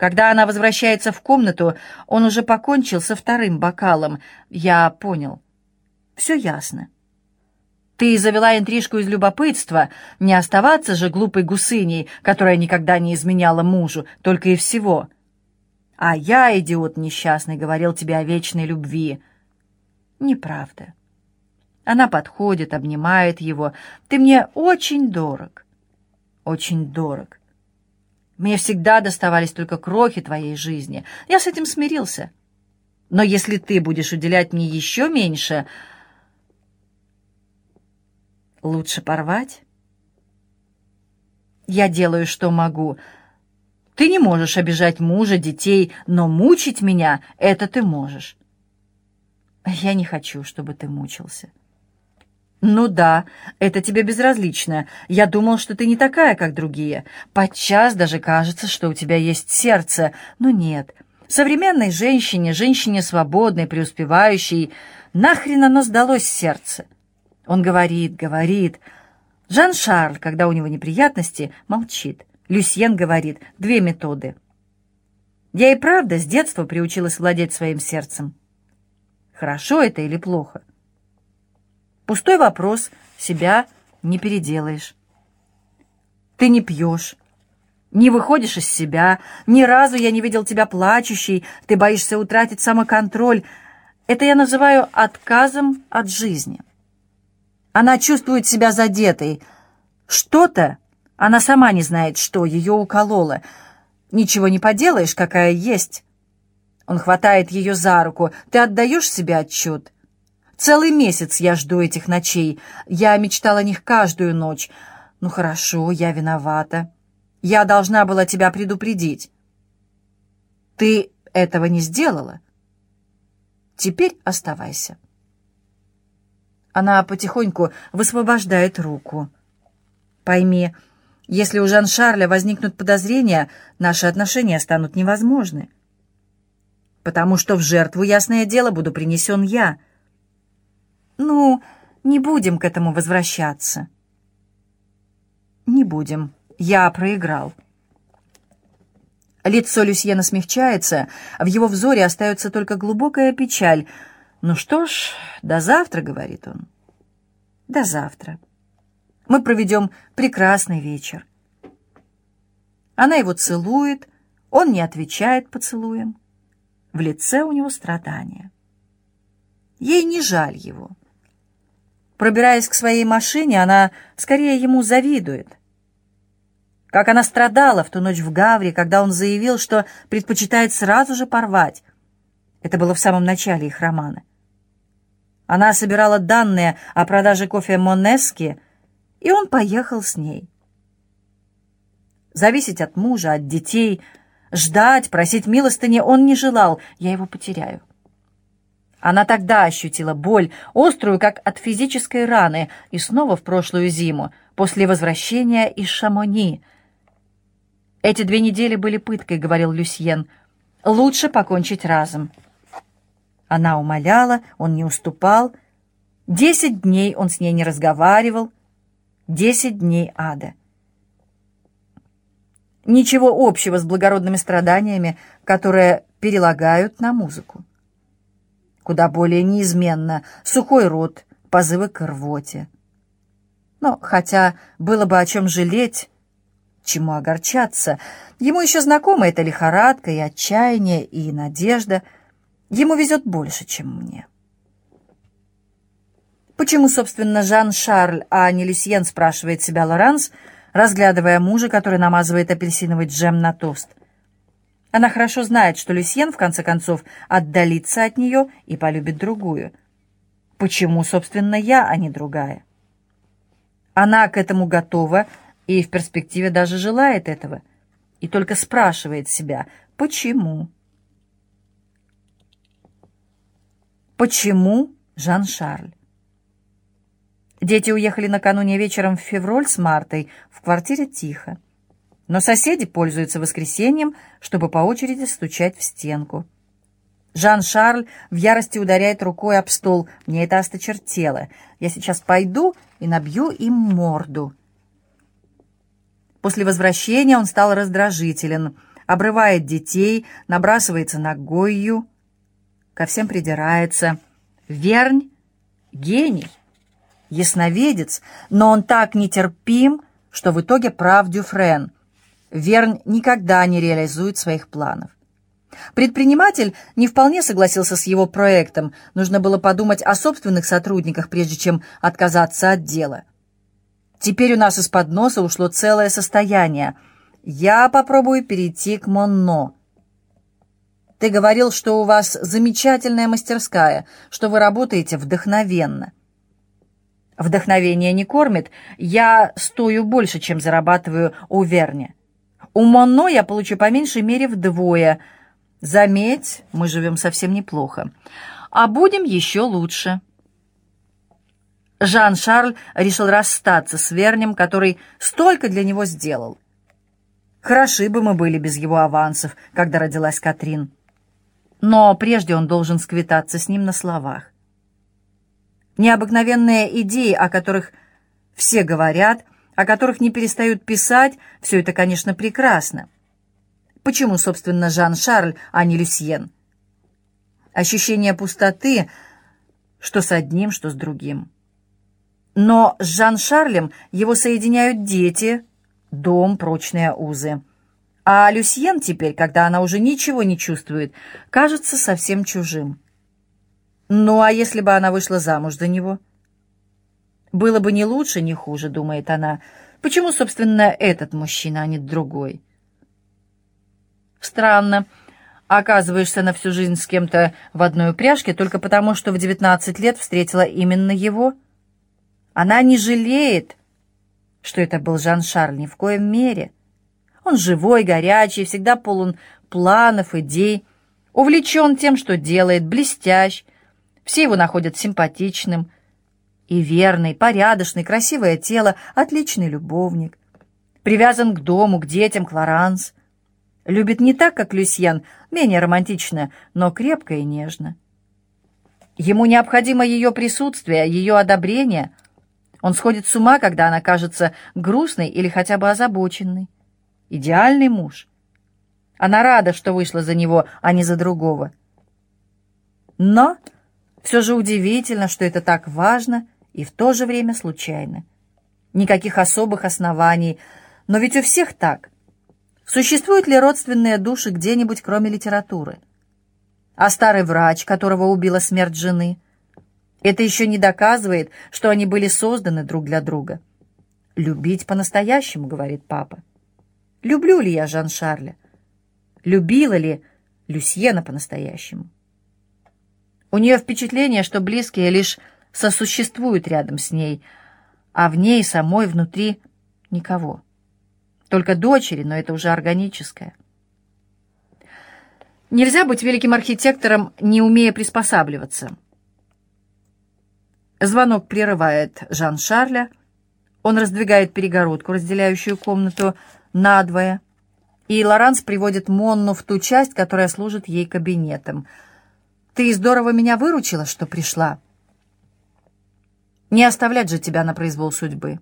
Когда она возвращается в комнату, он уже покончил со вторым бокалом. Я понял. Все ясно. Ты завела интрижку из любопытства, не оставаться же глупой гусыней, которая никогда не изменяла мужу, только и всего. А я, идиот несчастный, говорил тебе о вечной любви. Неправда. Она подходит, обнимает его. Ты мне очень дорог. Очень дорог. Мне всегда доставались только крохи твоей жизни. Я с этим смирился. Но если ты будешь уделять мне еще меньше, Лучше порвать? Я делаю, что могу. Ты не можешь обижать мужа, детей, но мучить меня — это ты можешь. Я не хочу, чтобы ты мучился. Ну да, это тебе безразлично. Я думал, что ты не такая, как другие. Подчас даже кажется, что у тебя есть сердце, но нет. Современной женщине, женщине свободной, преуспевающей, нахрен оно сдалось сердце? Он говорит, говорит. Жан-Шарль, когда у него неприятности, молчит. Люсьен говорит, две методы. Я и правда с детства приучилась владеть своим сердцем. Хорошо это или плохо? Пустой вопрос, себя не переделаешь. Ты не пьешь, не выходишь из себя, ни разу я не видел тебя плачущей, ты боишься утратить самоконтроль. Это я называю отказом от жизни. Она чувствует себя задетой. Что-то, она сама не знает, что, ее укололо. Ничего не поделаешь, какая есть. Он хватает ее за руку. Ты отдаешь себе отчет? Целый месяц я жду этих ночей. Я мечтала о них каждую ночь. Ну хорошо, я виновата. Я должна была тебя предупредить. Ты этого не сделала. Теперь оставайся. Она потихоньку высвобождает руку. «Пойми, если у Жан-Шарля возникнут подозрения, наши отношения станут невозможны. Потому что в жертву, ясное дело, буду принесен я. Ну, не будем к этому возвращаться». «Не будем. Я проиграл». Лицо Люсьена смягчается, в его взоре остается только глубокая печаль — «Ну что ж, до завтра», — говорит он. «До завтра. Мы проведем прекрасный вечер». Она его целует, он не отвечает поцелуем. В лице у него страдания. Ей не жаль его. Пробираясь к своей машине, она скорее ему завидует. Как она страдала в ту ночь в Гавре, когда он заявил, что предпочитает сразу же порвать. Это было в самом начале их романа. Она собирала данные о продаже кофе Монески, и он поехал с ней. Зависеть от мужа, от детей, ждать, просить милостыни он не желал. Я его потеряю. Она тогда ощутила боль, острую, как от физической раны, и снова в прошлую зиму, после возвращения из Шамони. «Эти две недели были пыткой», — говорил Люсьен. «Лучше покончить разом». Она умоляла, он не уступал. Десять дней он с ней не разговаривал. Десять дней ада. Ничего общего с благородными страданиями, которые перелагают на музыку. Куда более неизменно сухой рот, позывы к рвоте. Но хотя было бы о чем жалеть, чему огорчаться, ему еще знакома эта лихорадка и отчаяние, и надежда — Ему везет больше, чем мне. Почему, собственно, Жан-Шарль, а не Люсьен, спрашивает себя Лоранс, разглядывая мужа, который намазывает апельсиновый джем на тост. Она хорошо знает, что Люсьен, в конце концов, отдалится от нее и полюбит другую. Почему, собственно, я, а не другая? Она к этому готова и в перспективе даже желает этого, и только спрашивает себя, почему? Почему Жан-Шарль? Дети уехали накануне вечером в февраль с Мартой, в квартире тихо. Но соседи пользуются воскресеньем, чтобы по очереди стучать в стенку. Жан-Шарль в ярости ударяет рукой об стол. Мне это осточертело. Я сейчас пойду и набью им морду. После возвращения он стал раздражителен. обрывает детей, набрасывается на Гойю, ко всем придирается. Вернь — гений, ясновидец, но он так нетерпим, что в итоге прав Дюфрен. Вернь никогда не реализует своих планов. Предприниматель не вполне согласился с его проектом. Нужно было подумать о собственных сотрудниках, прежде чем отказаться от дела. Теперь у нас из-под носа ушло целое состояние. Я попробую перейти к Монно. Ты говорил, что у вас замечательная мастерская, что вы работаете вдохновенно. Вдохновение не кормит. Я стою больше, чем зарабатываю у Верни. У Монно я получу по меньшей мере вдвое – Заметь, мы живем совсем неплохо. А будем еще лучше. Жан-Шарль решил расстаться с Вернем, который столько для него сделал. Хороши бы мы были без его авансов, когда родилась Катрин. Но прежде он должен сквитаться с ним на словах. Необыкновенные идеи, о которых все говорят, о которых не перестают писать, все это, конечно, прекрасно. Почему, собственно, Жан-Шарль, а не Люсьен? Ощущение пустоты, что с одним, что с другим. Но с Жан-Шарлем его соединяют дети, дом, прочные узы. А Люсьен теперь, когда она уже ничего не чувствует, кажется совсем чужим. Ну, а если бы она вышла замуж за него? Было бы не лучше, не хуже, думает она. Почему, собственно, этот мужчина, а не другой? Странно. Оказываешься на всю жизнь с кем-то в одной упряжке только потому, что в 19 лет встретила именно его. Она не жалеет, что это был Жан-Шарль ни в коем мере. Он живой, горячий, всегда полон планов, идей, увлечен тем, что делает, блестящ. Все его находят симпатичным. И верный, порядочный, красивое тело, отличный любовник. Привязан к дому, к детям, к Лоранс. Любит не так, как Люсьен, менее романтично, но крепко и нежно. Ему необходимо ее присутствие, ее одобрение. Он сходит с ума, когда она кажется грустной или хотя бы озабоченной. Идеальный муж. Она рада, что вышла за него, а не за другого. Но все же удивительно, что это так важно и в то же время случайно. Никаких особых оснований, но ведь у всех так — Существуют ли родственные души где-нибудь, кроме литературы? А старый врач, которого убила смерть жены? Это еще не доказывает, что они были созданы друг для друга. «Любить по-настоящему», — говорит папа. Люблю ли я Жан-Шарля? Любила ли Люсьена по-настоящему? У нее впечатление, что близкие лишь сосуществуют рядом с ней, а в ней самой внутри никого. Только дочери, но это уже органическое. Нельзя быть великим архитектором, не умея приспосабливаться. Звонок прерывает Жан-Шарля. Он раздвигает перегородку, разделяющую комнату надвое, и Лоранс приводит Монну в ту часть, которая служит ей кабинетом. «Ты здорово меня выручила, что пришла. Не оставлять же тебя на произвол судьбы».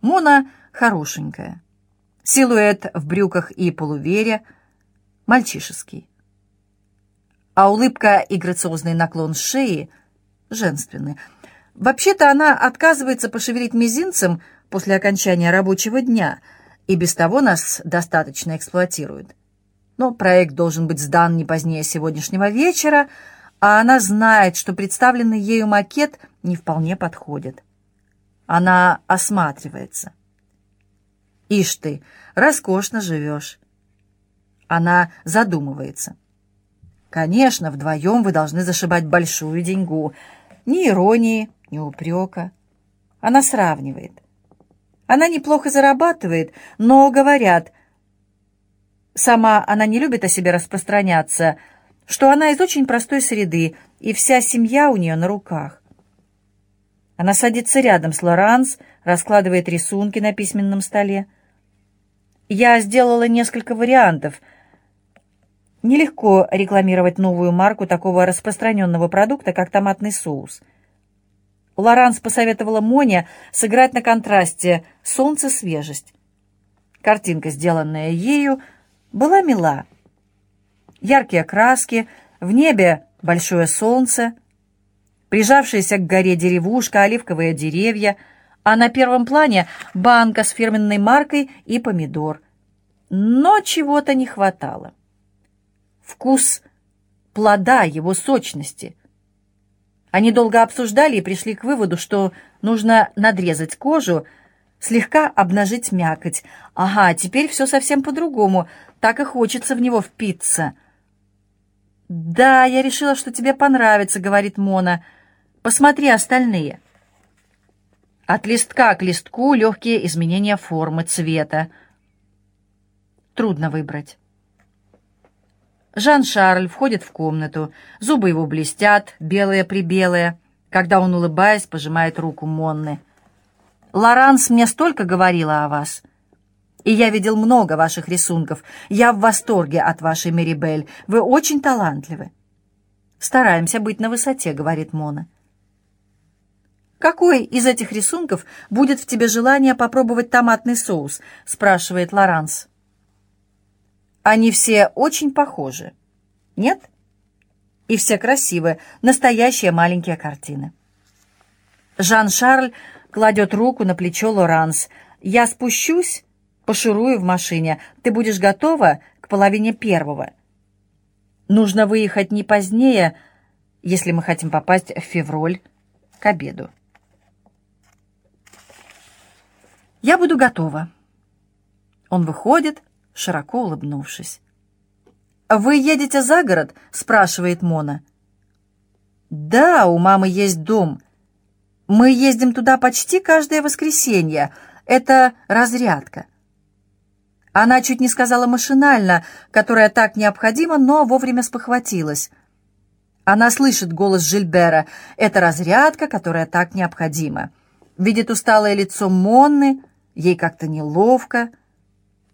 Мона хорошенькая. Силуэт в брюках и полувере мальчишеский. А улыбка и грациозный наклон шеи женственны. Вообще-то она отказывается пошевелить мизинцем после окончания рабочего дня, и без того нас достаточно эксплуатирует. Но проект должен быть сдан не позднее сегодняшнего вечера, а она знает, что представленный ею макет не вполне подходит. Она осматривается. Ишь ты, роскошно живешь. Она задумывается. Конечно, вдвоем вы должны зашибать большую деньгу. Ни иронии, ни упрека. Она сравнивает. Она неплохо зарабатывает, но, говорят, сама она не любит о себе распространяться, что она из очень простой среды, и вся семья у нее на руках. Она садится рядом с Лоранс, раскладывает рисунки на письменном столе. Я сделала несколько вариантов. Нелегко рекламировать новую марку такого распространенного продукта, как томатный соус. Лоранс посоветовала Моне сыграть на контрасте солнце-свежесть. Картинка, сделанная ею, была мила. Яркие краски, в небе большое солнце, прижавшаяся к горе деревушка, оливковые деревья, а на первом плане банка с фирменной маркой и помидор. Но чего-то не хватало. Вкус плода, его сочности. Они долго обсуждали и пришли к выводу, что нужно надрезать кожу, слегка обнажить мякоть. Ага, теперь все совсем по-другому, так и хочется в него впиться. «Да, я решила, что тебе понравится», — говорит Мона. «Посмотри остальные». От листка к листку легкие изменения формы, цвета. Трудно выбрать. Жан-Шарль входит в комнату. Зубы его блестят, белые-прибелые, когда он, улыбаясь, пожимает руку Монны. «Лоранс мне столько говорила о вас. И я видел много ваших рисунков. Я в восторге от вашей Мерибель. Вы очень талантливы». «Стараемся быть на высоте», — говорит Мона. «Какой из этих рисунков будет в тебе желание попробовать томатный соус?» — спрашивает Лоранс. Они все очень похожи. Нет? И все красивые, настоящие маленькие картины. Жан-Шарль кладет руку на плечо Лоранс. «Я спущусь, пошурую в машине. Ты будешь готова к половине первого. Нужно выехать не позднее, если мы хотим попасть в февраль к обеду». «Я буду готова». Он выходит, широко улыбнувшись. «Вы едете за город?» — спрашивает Мона. «Да, у мамы есть дом. Мы ездим туда почти каждое воскресенье. Это разрядка». Она чуть не сказала машинально, которая так необходима, но вовремя спохватилась. Она слышит голос Жильбера. Это разрядка, которая так необходима. Видит усталое лицо Монны, ей как-то неловко.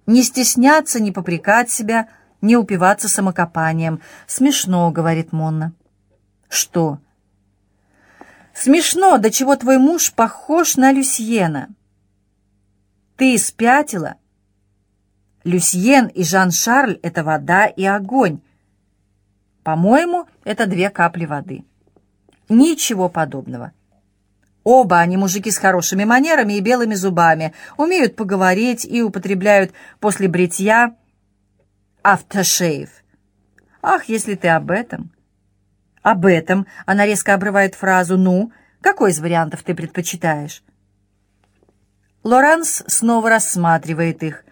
Не стесняться, не попрекать себя, не упиваться самокопанием. Смешно, говорит Монна. Что? Смешно, до чего твой муж похож на Люсьена. Ты спятила? Люсьен и Жан-Шарль — это вода и огонь. По-моему, это две капли воды. Ничего подобного. Оба они мужики с хорошими манерами и белыми зубами, умеют поговорить и употребляют после бритья автошейв. Ах, если ты об этом. Об этом она резко обрывает фразу «Ну, какой из вариантов ты предпочитаешь?» Лоранс снова рассматривает их.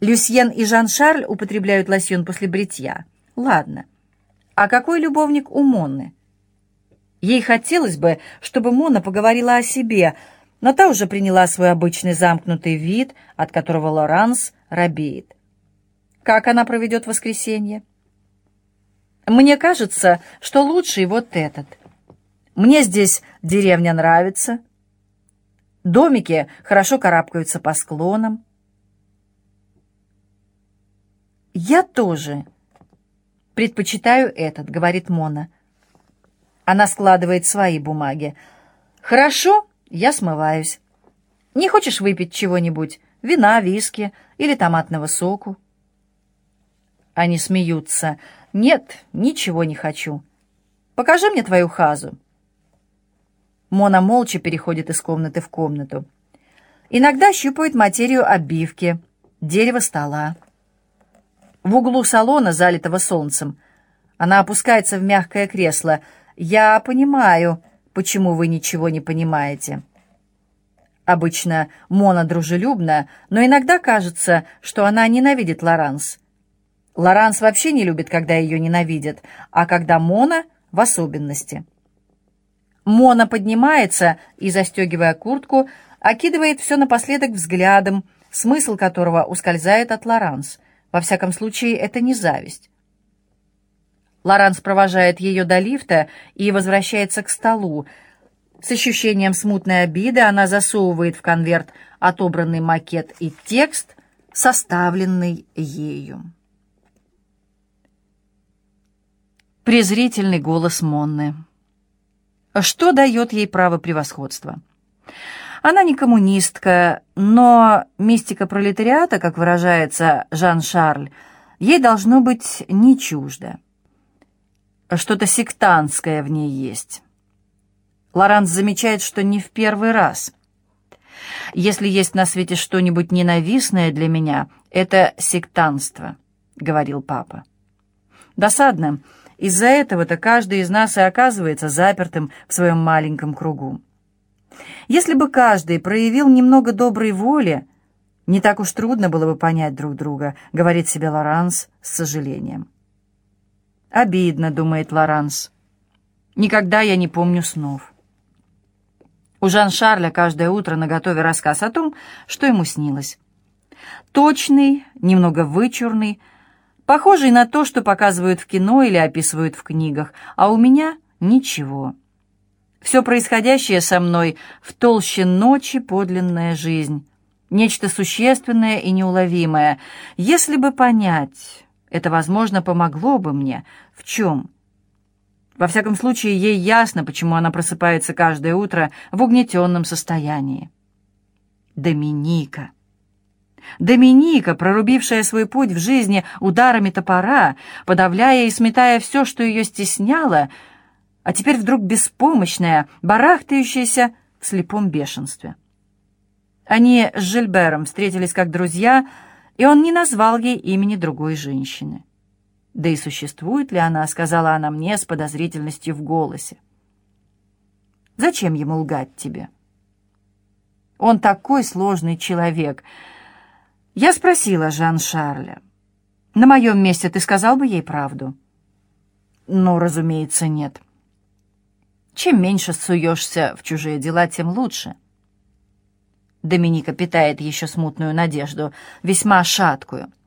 Люсьен и Жан-Шарль употребляют лосьон после бритья. Ладно. А какой любовник у Монны? Ей хотелось бы, чтобы Мона поговорила о себе, но та уже приняла свой обычный замкнутый вид, от которого Лоранс робеет. Как она проведет воскресенье? Мне кажется, что лучший вот этот. Мне здесь деревня нравится. Домики хорошо карабкаются по склонам. «Я тоже предпочитаю этот», — говорит Мона. Она складывает свои бумаги. «Хорошо, я смываюсь. Не хочешь выпить чего-нибудь? Вина, виски или томатного соку?» Они смеются. «Нет, ничего не хочу. Покажи мне твою хазу». Мона молча переходит из комнаты в комнату. Иногда щупает материю обивки, дерево стола. В углу салона, залитого солнцем, она опускается в мягкое кресло — «Я понимаю, почему вы ничего не понимаете». Обычно Мона дружелюбна, но иногда кажется, что она ненавидит Лоранс. Лоранс вообще не любит, когда ее ненавидят, а когда Мона в особенности. Мона поднимается и, застегивая куртку, окидывает все напоследок взглядом, смысл которого ускользает от Лоранс. Во всяком случае, это не зависть. Лоранс провожает ее до лифта и возвращается к столу. С ощущением смутной обиды она засовывает в конверт отобранный макет и текст, составленный ею. Презрительный голос Монны. Что дает ей право превосходства? Она не коммунистка, но мистика пролетариата, как выражается Жан-Шарль, ей должно быть не чуждо. Что-то сектантское в ней есть. Лоранс замечает, что не в первый раз. «Если есть на свете что-нибудь ненавистное для меня, это сектантство», — говорил папа. «Досадно. Из-за этого-то каждый из нас и оказывается запертым в своем маленьком кругу. Если бы каждый проявил немного доброй воли, не так уж трудно было бы понять друг друга», — говорит себе Лоранс с сожалением. «Обидно», — думает Лоранс. «Никогда я не помню снов». У Жан-Шарля каждое утро наготове рассказ о том, что ему снилось. Точный, немного вычурный, похожий на то, что показывают в кино или описывают в книгах, а у меня ничего. Все происходящее со мной в толще ночи подлинная жизнь, нечто существенное и неуловимое. Если бы понять, это, возможно, помогло бы мне. В чем? Во всяком случае, ей ясно, почему она просыпается каждое утро в угнетенном состоянии. Доминика. Доминика, прорубившая свой путь в жизни ударами топора, подавляя и сметая все, что ее стесняло, а теперь вдруг беспомощная, барахтающаяся в слепом бешенстве. Они с Жильбером встретились как друзья, и он не назвал ей имени другой женщины. Да и существует ли она, сказала она мне с подозрительностью в голосе. Зачем ему лгать тебе? Он такой сложный человек. Я спросила Жан-Шарля. На моем месте ты сказал бы ей правду? Ну, разумеется, нет. Чем меньше суешься в чужие дела, тем лучше. Доминика питает еще смутную надежду, весьма шаткую —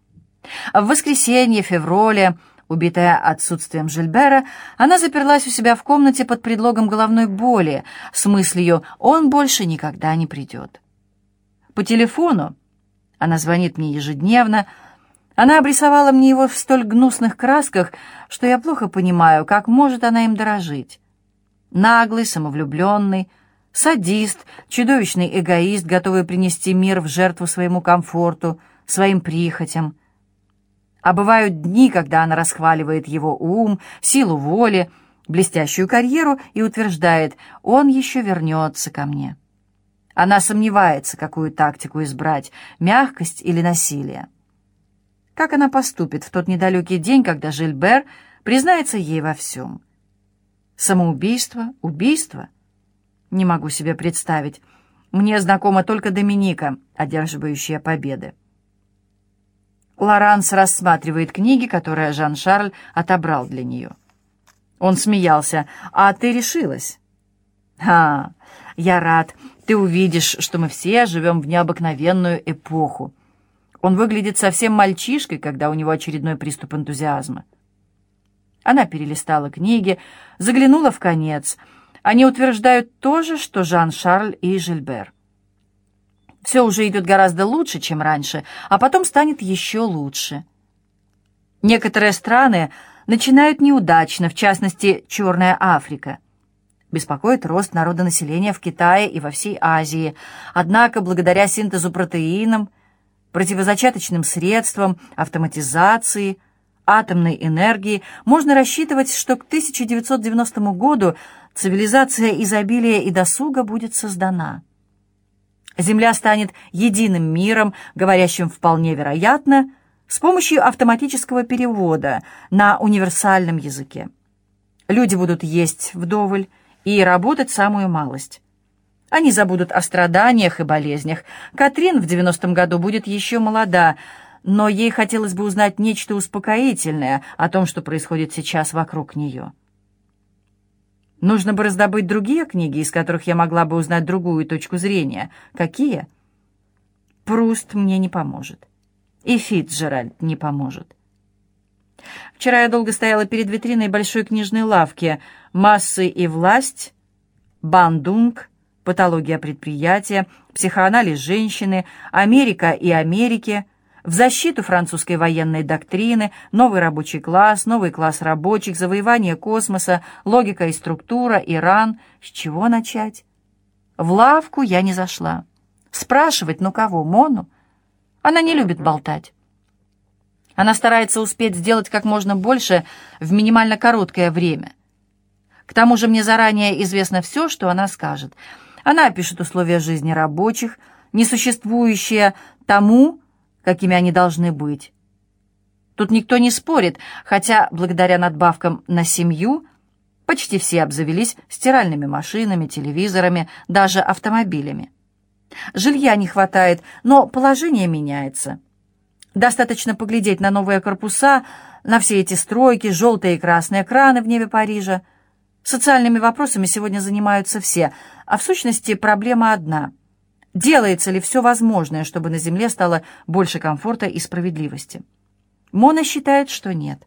в воскресенье, феврале, убитая отсутствием Жильбера, она заперлась у себя в комнате под предлогом головной боли, с мыслью «он больше никогда не придет». По телефону, она звонит мне ежедневно, она обрисовала мне его в столь гнусных красках, что я плохо понимаю, как может она им дорожить. Наглый, самовлюбленный, садист, чудовищный эгоист, готовый принести мир в жертву своему комфорту, своим прихотям — а бывают дни, когда она расхваливает его ум, силу воли, блестящую карьеру и утверждает, он еще вернется ко мне. Она сомневается, какую тактику избрать, мягкость или насилие. Как она поступит в тот недалекий день, когда Жильбер признается ей во всем? Самоубийство? Убийство? Не могу себе представить. Мне знакома только Доминика, одерживающая победы. Лоранс рассматривает книги, которые Жан-Шарль отобрал для нее. Он смеялся. «А ты решилась?» «А, я рад. Ты увидишь, что мы все живем в необыкновенную эпоху. Он выглядит совсем мальчишкой, когда у него очередной приступ энтузиазма». Она перелистала книги, заглянула в конец. Они утверждают то же, что Жан-Шарль и Жильбер. Все уже идет гораздо лучше, чем раньше, а потом станет еще лучше. Некоторые страны начинают неудачно, в частности, Черная Африка. Беспокоит рост народонаселения в Китае и во всей Азии. Однако, благодаря синтезу протеинов, противозачаточным средствам, автоматизации, атомной энергии, можно рассчитывать, что к 1990 году цивилизация изобилия и досуга будет создана. Земля станет единым миром, говорящим вполне вероятно, с помощью автоматического перевода на универсальном языке. Люди будут есть вдоволь и работать самую малость. Они забудут о страданиях и болезнях. Катрин в 90-м году будет еще молода, но ей хотелось бы узнать нечто успокоительное о том, что происходит сейчас вокруг нее. Нужно бы раздобыть другие книги, из которых я могла бы узнать другую точку зрения. Какие? Пруст мне не поможет. И Фитджеральд не поможет. Вчера я долго стояла перед витриной большой книжной лавки «Массы и власть», «Бандунг», «Патология предприятия», «Психоанализ женщины», «Америка и Америки», в защиту французской военной доктрины, новый рабочий класс, новый класс рабочих, завоевание космоса, логика и структура, Иран. С чего начать? В лавку я не зашла. Спрашивать, ну кого, Мону? Она не любит болтать. Она старается успеть сделать как можно больше в минимально короткое время. К тому же мне заранее известно все, что она скажет. Она опишет условия жизни рабочих, несуществующие тому, какими они должны быть. Тут никто не спорит, хотя благодаря надбавкам на семью почти все обзавелись стиральными машинами, телевизорами, даже автомобилями. Жилья не хватает, но положение меняется. Достаточно поглядеть на новые корпуса, на все эти стройки, желтые и красные краны в небе Парижа. Социальными вопросами сегодня занимаются все, а в сущности проблема одна. Делается ли все возможное, чтобы на Земле стало больше комфорта и справедливости? Мона считает, что нет.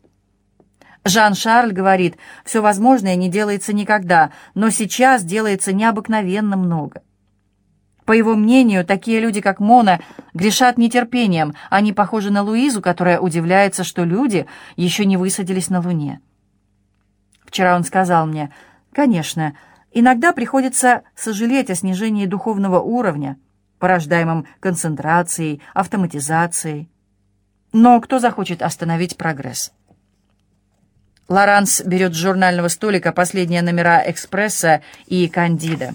Жан-Шарль говорит, все возможное не делается никогда, но сейчас делается необыкновенно много. По его мнению, такие люди, как Мона, грешат нетерпением. Они похожи на Луизу, которая удивляется, что люди еще не высадились на Луне. Вчера он сказал мне, «Конечно, иногда приходится сожалеть о снижении духовного уровня, порождаемом концентрацией, автоматизацией. Но кто захочет остановить прогресс?» Лоранс берет с журнального столика последние номера «Экспресса» и «Кандида».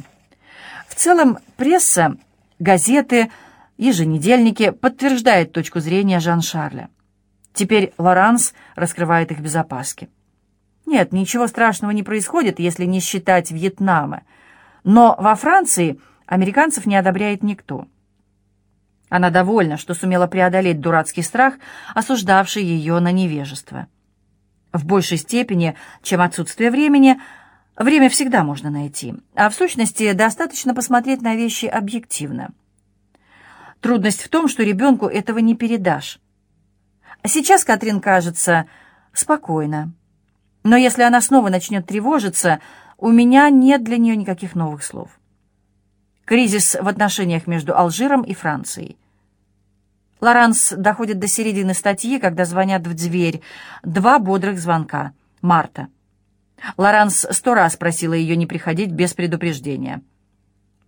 В целом, пресса, газеты, еженедельники подтверждают точку зрения Жан-Шарля. Теперь Лоранс раскрывает их без опаски. Нет, ничего страшного не происходит, если не считать Вьетнама. Но во Франции американцев не одобряет никто. Она довольна, что сумела преодолеть дурацкий страх, осуждавший ее на невежество. В большей степени, чем отсутствие времени – Время всегда можно найти, а в сущности достаточно посмотреть на вещи объективно. Трудность в том, что ребенку этого не передашь. Сейчас Катрин кажется спокойно. Но если она снова начнет тревожиться, у меня нет для нее никаких новых слов. Кризис в отношениях между Алжиром и Францией. Лоранс доходит до середины статьи, когда звонят в дверь. Два бодрых звонка. Марта. Лоранс сто раз просила ее не приходить без предупреждения.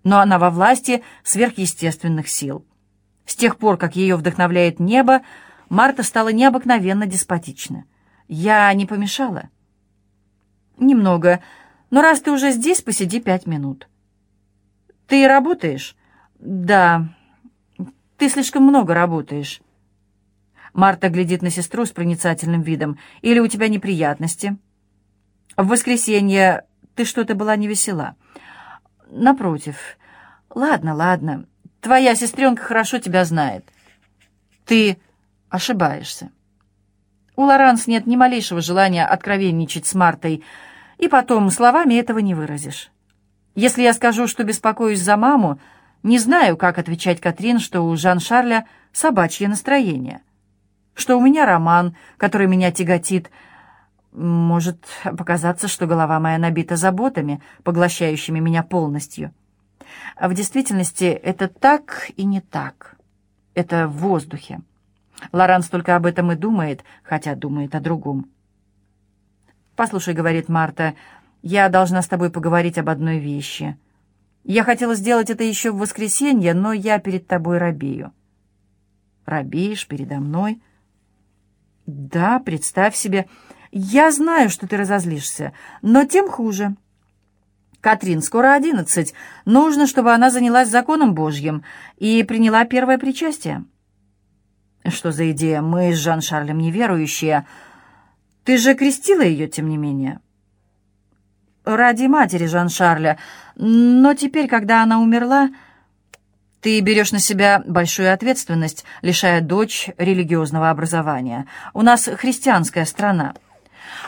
Но она во власти сверхъестественных сил. С тех пор, как ее вдохновляет небо, Марта стала необыкновенно деспотична. «Я не помешала?» «Немного. Но раз ты уже здесь, посиди пять минут». «Ты работаешь?» «Да. Ты слишком много работаешь». Марта глядит на сестру с проницательным видом. «Или у тебя неприятности?» В воскресенье ты что-то была невесела. Напротив. Ладно, ладно. Твоя сестренка хорошо тебя знает. Ты ошибаешься. У Лоранс нет ни малейшего желания откровенничать с Мартой, и потом словами этого не выразишь. Если я скажу, что беспокоюсь за маму, не знаю, как отвечать Катрин, что у Жан-Шарля собачье настроение, что у меня роман, который меня тяготит, может показаться, что голова моя набита заботами, поглощающими меня полностью. А в действительности это так и не так. Это в воздухе. Лоранс только об этом и думает, хотя думает о другом. «Послушай», — говорит Марта, — «я должна с тобой поговорить об одной вещи. Я хотела сделать это еще в воскресенье, но я перед тобой робею». «Робеешь передо мной?» «Да, представь себе...» «Я знаю, что ты разозлишься, но тем хуже». «Катрин, скоро одиннадцать. Нужно, чтобы она занялась законом Божьим и приняла первое причастие». «Что за идея? Мы с Жан-Шарлем неверующие. Ты же крестила ее, тем не менее». «Ради матери Жан-Шарля. Но теперь, когда она умерла...» Ты берешь на себя большую ответственность, лишая дочь религиозного образования. У нас христианская страна.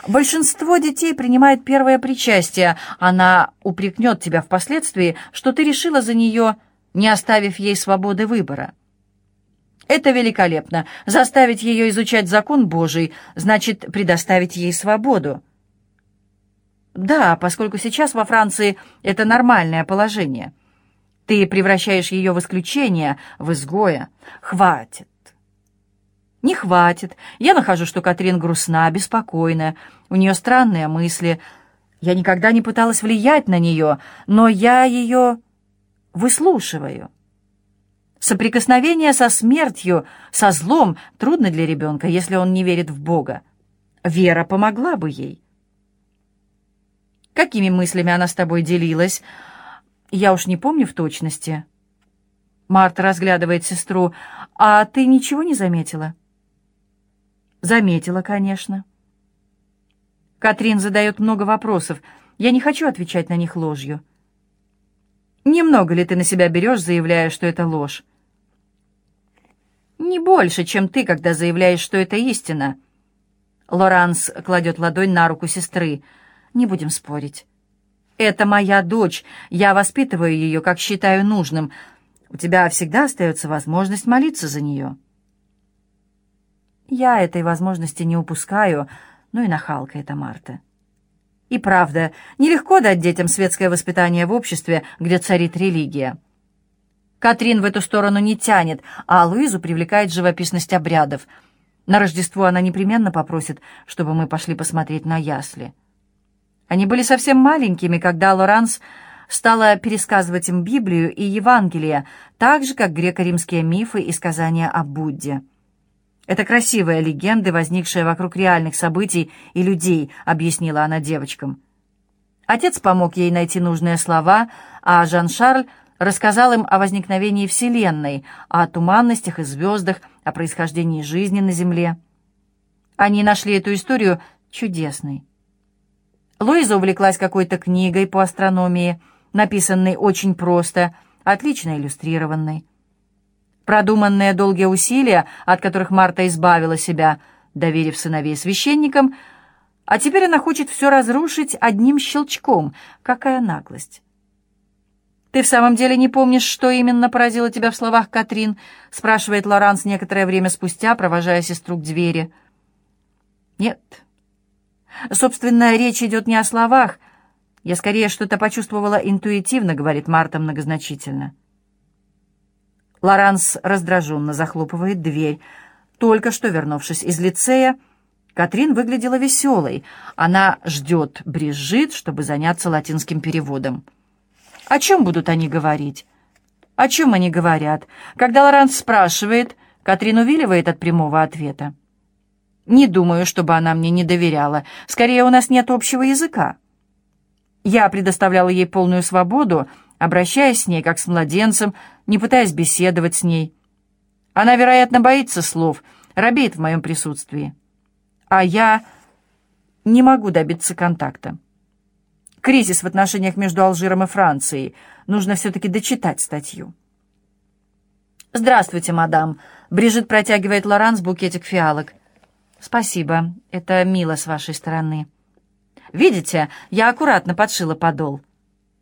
Большинство детей принимает первое причастие. Она упрекнет тебя впоследствии, что ты решила за нее, не оставив ей свободы выбора. Это великолепно. Заставить ее изучать закон Божий, значит, предоставить ей свободу. Да, поскольку сейчас во Франции это нормальное положение. Ты превращаешь ее в исключение, в изгоя. Хватит. Не хватит. Я нахожу, что Катрин грустна, беспокойная. У нее странные мысли. Я никогда не пыталась влиять на нее, но я ее выслушиваю. Соприкосновение со смертью, со злом трудно для ребенка, если он не верит в Бога. Вера помогла бы ей. Какими мыслями она с тобой делилась? Я уж не помню в точности. Марта разглядывает сестру. А ты ничего не заметила? Заметила, конечно. Катрин задает много вопросов. Я не хочу отвечать на них ложью. Немного ли ты на себя берешь, заявляя, что это ложь? Не больше, чем ты, когда заявляешь, что это истина. Лоранс кладет ладонь на руку сестры. Не будем спорить. Это моя дочь. Я воспитываю ее, как считаю нужным. У тебя всегда остается возможность молиться за нее. Я этой возможности не упускаю, ну и нахалка это Марта. И правда, нелегко дать детям светское воспитание в обществе, где царит религия. Катрин в эту сторону не тянет, а Луизу привлекает живописность обрядов. На Рождество она непременно попросит, чтобы мы пошли посмотреть на ясли. Они были совсем маленькими, когда Лоранс стала пересказывать им Библию и Евангелие, так же, как греко-римские мифы и сказания о Будде. «Это красивые легенды, возникшие вокруг реальных событий и людей», — объяснила она девочкам. Отец помог ей найти нужные слова, а Жан-Шарль рассказал им о возникновении Вселенной, о туманностях и звездах, о происхождении жизни на Земле. Они нашли эту историю чудесной. Луиза увлеклась какой-то книгой по астрономии, написанной очень просто, отлично иллюстрированной. Продуманные долгие усилия, от которых Марта избавила себя, доверив сыновей священникам, а теперь она хочет все разрушить одним щелчком. Какая наглость! «Ты в самом деле не помнишь, что именно поразило тебя в словах Катрин?» — спрашивает Лоранс некоторое время спустя, провожая сестру к двери. «Нет. Собственно, речь идет не о словах. Я скорее что-то почувствовала интуитивно», — говорит Марта многозначительно. Лоранс раздраженно захлопывает дверь. Только что вернувшись из лицея, Катрин выглядела веселой. Она ждет Брижит, чтобы заняться латинским переводом. О чем будут они говорить? О чем они говорят? Когда Лоранс спрашивает, Катрин увиливает от прямого ответа. Не думаю, чтобы она мне не доверяла. Скорее, у нас нет общего языка. Я предоставляла ей полную свободу, обращаясь с ней как с младенцем, не пытаясь беседовать с ней. Она, вероятно, боится слов, робеет в моем присутствии. А я не могу добиться контакта. Кризис в отношениях между Алжиром и Францией. Нужно все-таки дочитать статью. «Здравствуйте, мадам». Брижит протягивает Лоранс букетик фиалок. «Спасибо. Это мило с вашей стороны». «Видите, я аккуратно подшила подол».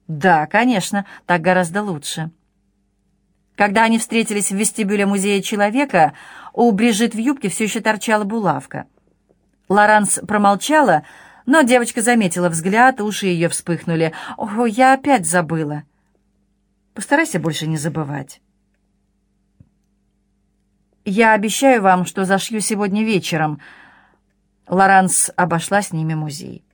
«Да, конечно, так гораздо лучше». Когда они встретились в вестибюле Музея Человека, у Брижит в юбке все еще торчала булавка. Лоранс промолчала, но девочка заметила взгляд, уши ее вспыхнули. «Ого, я опять забыла!» «Постарайся больше не забывать». «Я обещаю вам, что зашью сегодня вечером». Лоранс обошла с ними музей.